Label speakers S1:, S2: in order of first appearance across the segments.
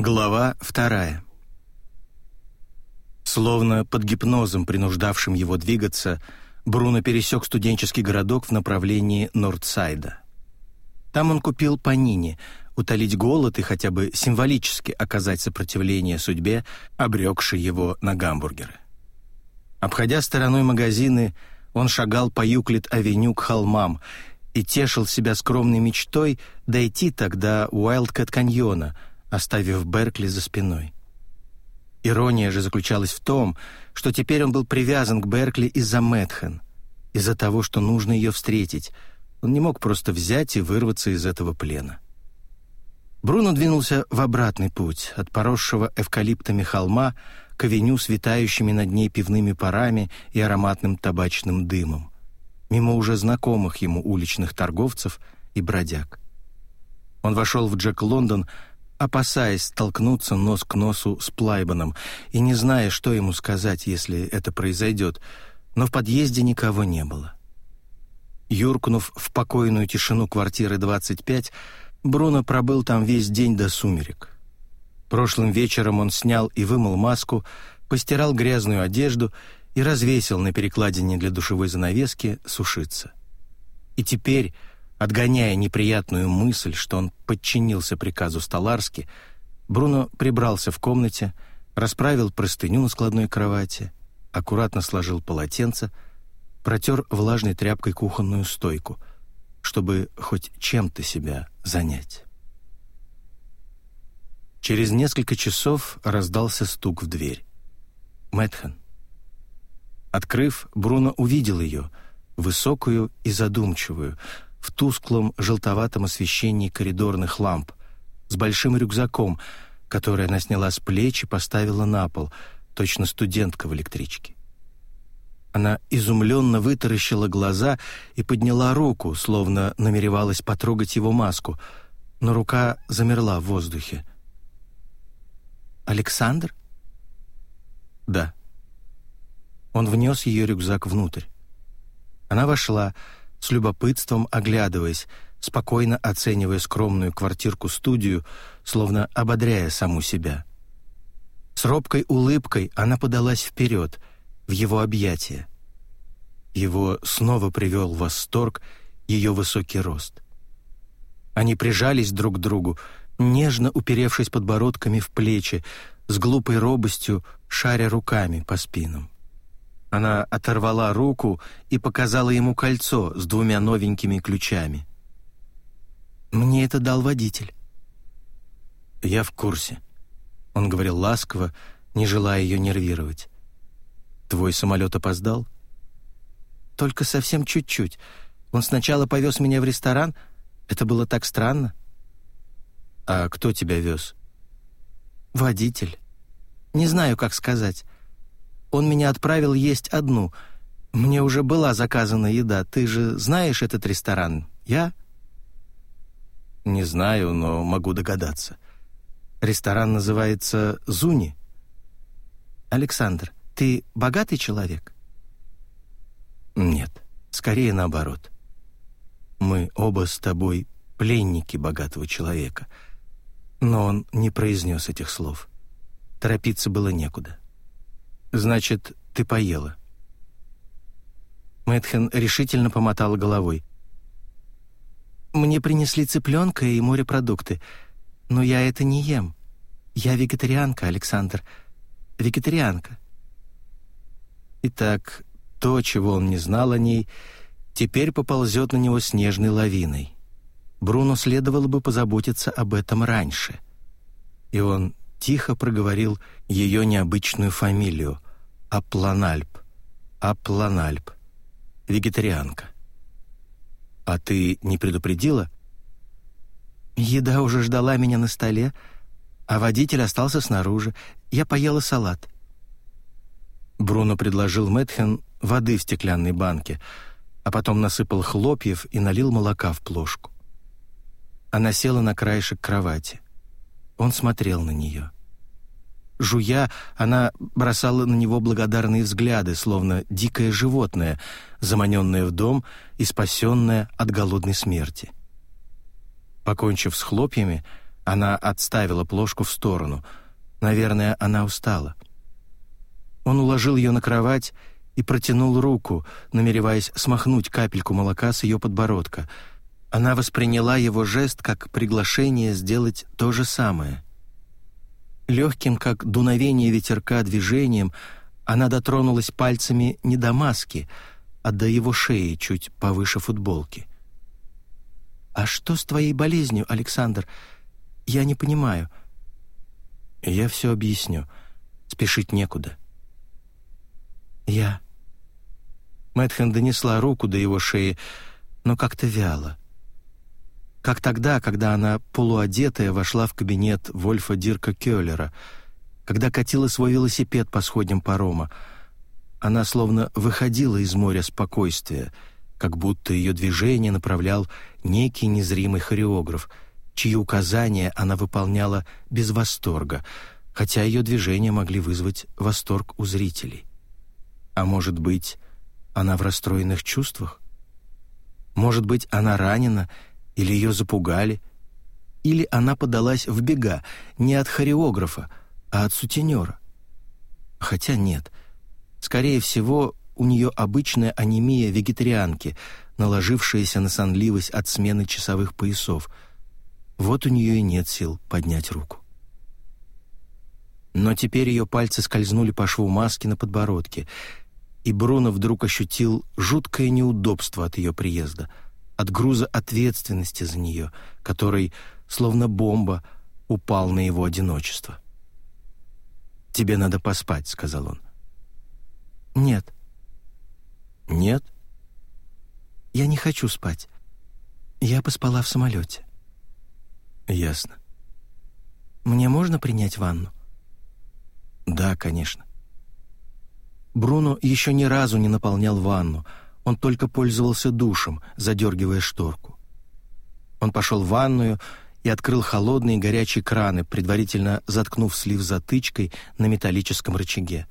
S1: Глава вторая. Словно под гипнозом, принуждавшим его двигаться, Бруно пересек студенческий городок в направлении Нордсайда. Там он купил панини, утолить голод и хотя бы символически оказать сопротивление судьбе, обрекшей его на гамбургеры. Обходя стороной магазины, он шагал по Юклит-авеню к холмам и тешил себя скромной мечтой дойти тогда Уайлдкэт-каньона, оставив Беркли за спиной. Ирония же заключалась в том, что теперь он был привязан к Беркли из-за Мэтхэн, из-за того, что нужно ее встретить. Он не мог просто взять и вырваться из этого плена. Бруно двинулся в обратный путь, от поросшего эвкалиптами холма к авеню с витающими над ней пивными парами и ароматным табачным дымом, мимо уже знакомых ему уличных торговцев и бродяг. Он вошел в Джек Лондон, опасаясь столкнуться нос к носу с Плайбаном и не зная, что ему сказать, если это произойдет, но в подъезде никого не было. Юркнув в покойную тишину квартиры 25, Бруно пробыл там весь день до сумерек. Прошлым вечером он снял и вымыл маску, постирал грязную одежду и развесил на перекладине для душевой занавески сушиться. И теперь, Отгоняя неприятную мысль, что он подчинился приказу Столарски, Бруно прибрался в комнате, расправил простыню на складной кровати, аккуратно сложил полотенце, протер влажной тряпкой кухонную стойку, чтобы хоть чем-то себя занять. Через несколько часов раздался стук в дверь. Мэтхэн. Открыв, Бруно увидел ее, высокую и задумчивую, в тусклом желтоватом освещении коридорных ламп, с большим рюкзаком, который она сняла с плеч и поставила на пол, точно студентка в электричке. Она изумленно вытаращила глаза и подняла руку, словно намеревалась потрогать его маску, но рука замерла в воздухе. «Александр?» «Да». Он внес ее рюкзак внутрь. Она вошла, с любопытством оглядываясь, спокойно оценивая скромную квартирку-студию, словно ободряя саму себя. С робкой улыбкой она подалась вперед, в его объятия. Его снова привел в восторг ее высокий рост. Они прижались друг к другу, нежно уперевшись подбородками в плечи, с глупой робостью шаря руками по спинам. Она оторвала руку и показала ему кольцо с двумя новенькими ключами. «Мне это дал водитель». «Я в курсе», — он говорил ласково, не желая ее нервировать. «Твой самолет опоздал?» «Только совсем чуть-чуть. Он сначала повез меня в ресторан. Это было так странно». «А кто тебя вез?» «Водитель. Не знаю, как сказать. Он меня отправил есть одну. Мне уже была заказана еда. Ты же знаешь этот ресторан? Я?» «Не знаю, но могу догадаться. Ресторан называется «Зуни». «Александр, ты богатый человек?» «Нет, скорее наоборот. Мы оба с тобой пленники богатого человека». Но он не произнес этих слов. Торопиться было некуда. «Значит, ты поела?» Мэтхен решительно помотала головой. «Мне принесли цыпленка и морепродукты, но я это не ем. Я вегетарианка, Александр. Вегетарианка». Итак, то, чего он не знал о ней, теперь поползет на него снежной лавиной. Бруно следовало бы позаботиться об этом раньше. И он тихо проговорил ее необычную фамилию — Апланальп. Апланальп. Вегетарианка. «А ты не предупредила?» «Еда уже ждала меня на столе, а водитель остался снаружи. Я поела салат». Бруно предложил Мэтхен воды в стеклянной банке, а потом насыпал хлопьев и налил молока в плошку. Она села на краешек кровати. Он смотрел на нее. Жуя, она бросала на него благодарные взгляды, словно дикое животное, заманенное в дом и спасенное от голодной смерти. Покончив с хлопьями, Она отставила плошку в сторону. Наверное, она устала. Он уложил ее на кровать и протянул руку, намереваясь смахнуть капельку молока с ее подбородка. Она восприняла его жест как приглашение сделать то же самое. Легким, как дуновение ветерка, движением она дотронулась пальцами не до маски, а до его шеи чуть повыше футболки. «А что с твоей болезнью, Александр? Я не понимаю». «Я все объясню. Спешить некуда». «Я...» Мэтхэн донесла руку до его шеи, но как-то вяло. Как тогда, когда она, полуодетая, вошла в кабинет Вольфа Дирка Кёллера, когда катила свой велосипед по сходням парома. Она словно выходила из моря спокойствия, как будто ее движение направлял некий незримый хореограф, чьи указания она выполняла без восторга, хотя ее движения могли вызвать восторг у зрителей. А может быть, она в расстроенных чувствах? Может быть, она ранена или ее запугали? Или она подалась в бега не от хореографа, а от сутенера? Хотя нет. Скорее всего, у нее обычная анемия вегетарианки, наложившаяся на сонливость от смены часовых поясов. Вот у нее и нет сил поднять руку. Но теперь ее пальцы скользнули по шву маски на подбородке — и Бруно вдруг ощутил жуткое неудобство от ее приезда, от груза ответственности за нее, который, словно бомба, упал на его одиночество. «Тебе надо поспать», — сказал он.
S2: «Нет».
S1: «Нет?»
S2: «Я не хочу спать. Я поспала в самолете».
S1: «Ясно».
S2: «Мне можно принять ванну?»
S1: «Да, конечно».
S2: Бруно еще ни разу не наполнял ванну, он только пользовался душем, задергивая шторку. Он пошел в ванную и открыл холодные горячие краны, предварительно заткнув слив затычкой на металлическом рычаге.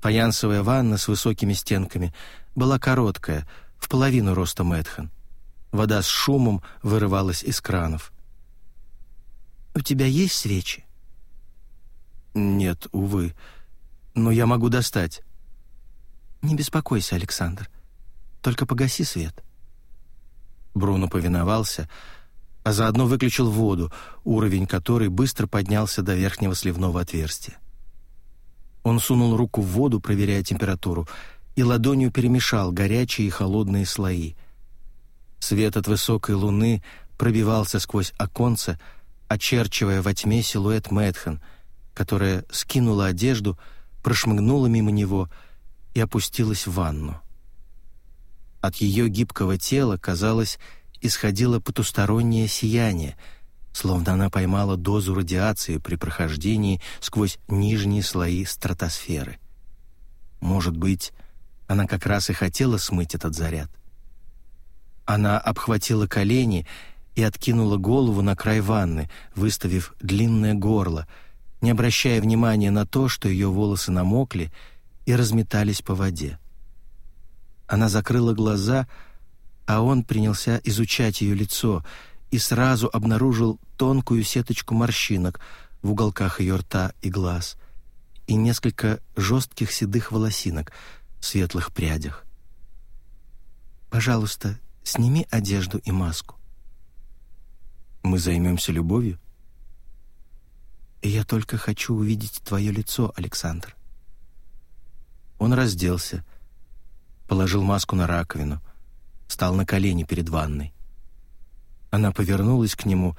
S2: Фаянсовая ванна с высокими стенками была короткая, в половину роста Мэтхан. Вода с шумом вырывалась из кранов. «У тебя есть свечи?»
S1: «Нет, увы но я могу достать».
S2: «Не беспокойся, Александр. Только погаси свет».
S1: Бруно повиновался, а заодно выключил воду, уровень которой быстро поднялся до верхнего сливного отверстия. Он сунул руку в воду, проверяя температуру, и ладонью перемешал горячие и холодные слои. Свет от высокой луны пробивался сквозь оконце, очерчивая во тьме силуэт Мэтхан, которая скинула одежду — прошмыгнула мимо него и опустилась в ванну. От ее гибкого тела, казалось, исходило потустороннее сияние, словно она поймала дозу радиации при прохождении сквозь нижние слои стратосферы. Может быть, она как раз и хотела смыть этот заряд. Она обхватила колени и откинула голову на край ванны, выставив длинное горло — не обращая внимания на то, что ее волосы намокли и разметались по воде. Она закрыла глаза, а он принялся изучать ее лицо и сразу обнаружил тонкую сеточку морщинок в уголках ее рта и глаз и несколько жестких седых волосинок в светлых прядях. «Пожалуйста, сними одежду и маску». «Мы займемся любовью?»
S2: я только хочу увидеть твое лицо, Александр».
S1: Он разделся, положил маску на раковину, стал на колени перед ванной. Она повернулась к нему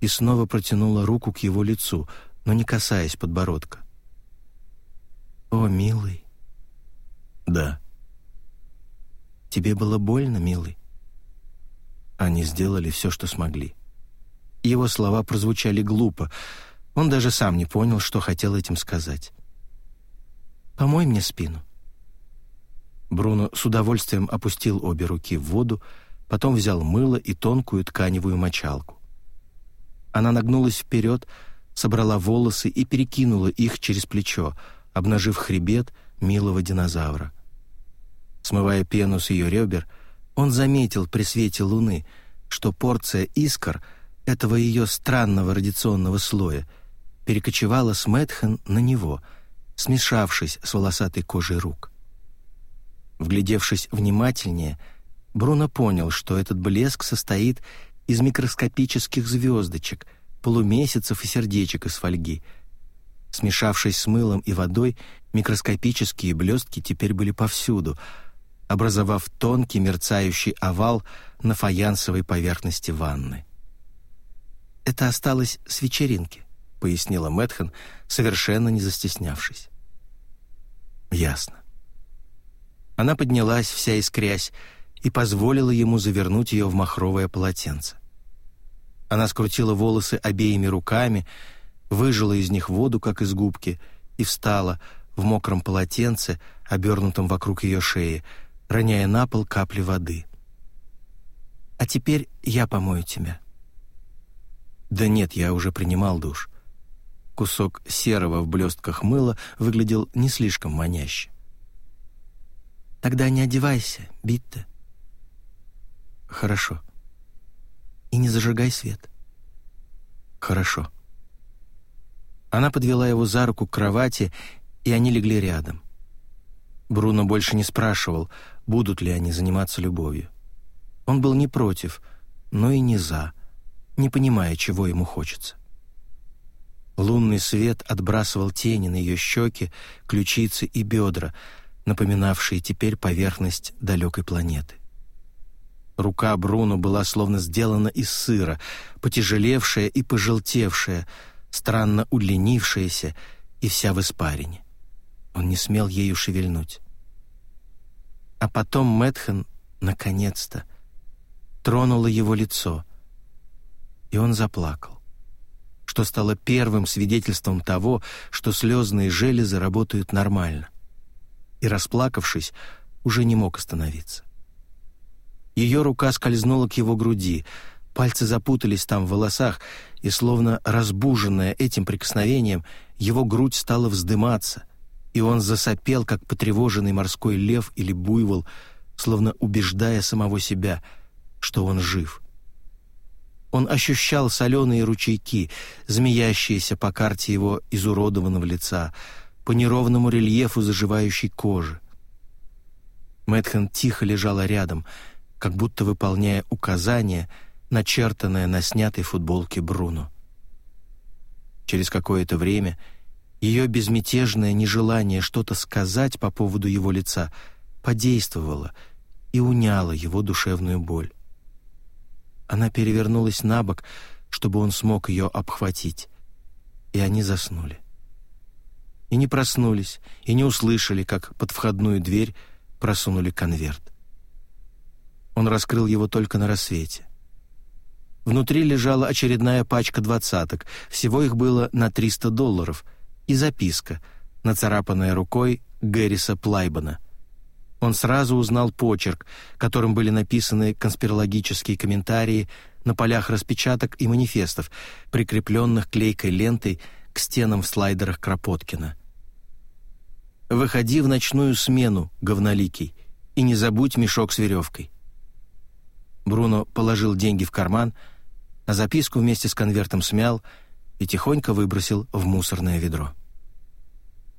S1: и снова протянула руку к его лицу, но не касаясь подбородка.
S2: «О, милый!»
S1: «Да».
S2: «Тебе было больно, милый?»
S1: Они сделали все, что смогли. Его слова прозвучали глупо, он даже сам не понял, что хотел этим сказать.
S2: «Помой мне спину».
S1: Бруно с удовольствием опустил обе руки в воду, потом взял мыло и тонкую тканевую мочалку. Она нагнулась вперед, собрала волосы и перекинула их через плечо, обнажив хребет милого динозавра. Смывая пену с ее ребер, он заметил при свете луны, что порция искр
S2: этого ее странного радиационного слоя перекочевала с Мэтхэн на него, смешавшись с волосатой кожей рук. Вглядевшись внимательнее, Бруно понял, что этот блеск состоит из микроскопических звездочек, полумесяцев и сердечек из фольги. Смешавшись с мылом и водой, микроскопические блестки теперь были повсюду, образовав тонкий мерцающий овал на фаянсовой поверхности ванны. «Это осталось с вечеринки», — пояснила Мэтхан, совершенно не застеснявшись. «Ясно». Она поднялась, вся искрясь, и позволила ему завернуть ее в махровое полотенце. Она скрутила волосы обеими руками, выжила из них воду, как из губки, и встала в мокром полотенце, обернутом вокруг ее шеи, роняя на пол капли воды. «А теперь я помою тебя». «Да нет, я уже принимал душ». Кусок серого в блестках мыла выглядел не слишком маняще. «Тогда не одевайся, Битте». «Хорошо». «И не зажигай свет». «Хорошо». Она подвела его за руку к кровати, и они легли рядом. Бруно больше не спрашивал, будут ли они заниматься любовью. Он был не против, но и не за, не понимая, чего ему хочется. Лунный свет отбрасывал тени на ее щеки, ключицы и бедра, напоминавшие теперь поверхность далекой планеты. Рука Бруно была словно сделана из сыра, потяжелевшая и пожелтевшая, странно удлинившаяся и вся в испарине. Он не смел ею шевельнуть. А потом Мэтхэн, наконец-то, тронула его лицо, и он заплакал, что стало первым свидетельством того, что слезные железы работают нормально. И, расплакавшись, уже не мог остановиться. Ее рука скользнула к его груди, пальцы запутались там в волосах, и, словно разбуженная этим прикосновением, его грудь стала вздыматься, и он засопел, как потревоженный морской лев или буйвол, словно убеждая самого себя, что он жив. Он ощущал соленые ручейки, змеящиеся по карте его изуродованного лица, по неровному рельефу заживающей кожи. Мэтхэн тихо лежала рядом — как будто выполняя указание, начертанное на снятой футболке Бруно. Через какое-то время ее безмятежное нежелание что-то сказать по поводу его лица подействовало и уняло его душевную боль. Она перевернулась на бок, чтобы он смог ее обхватить, и они заснули. И не проснулись, и не услышали, как под входную дверь просунули конверт. Он раскрыл его только на рассвете. Внутри лежала очередная пачка двадцаток, всего их было на 300 долларов, и записка, нацарапанная рукой Гэрриса Плайбана. Он сразу узнал почерк, которым были написаны конспирологические комментарии на полях распечаток и манифестов, прикрепленных клейкой лентой к стенам в слайдерах Кропоткина. «Выходи в ночную смену, говноликий, и не забудь мешок с веревкой. Бруно положил деньги в карман, а записку вместе с конвертом смял и тихонько выбросил в мусорное ведро.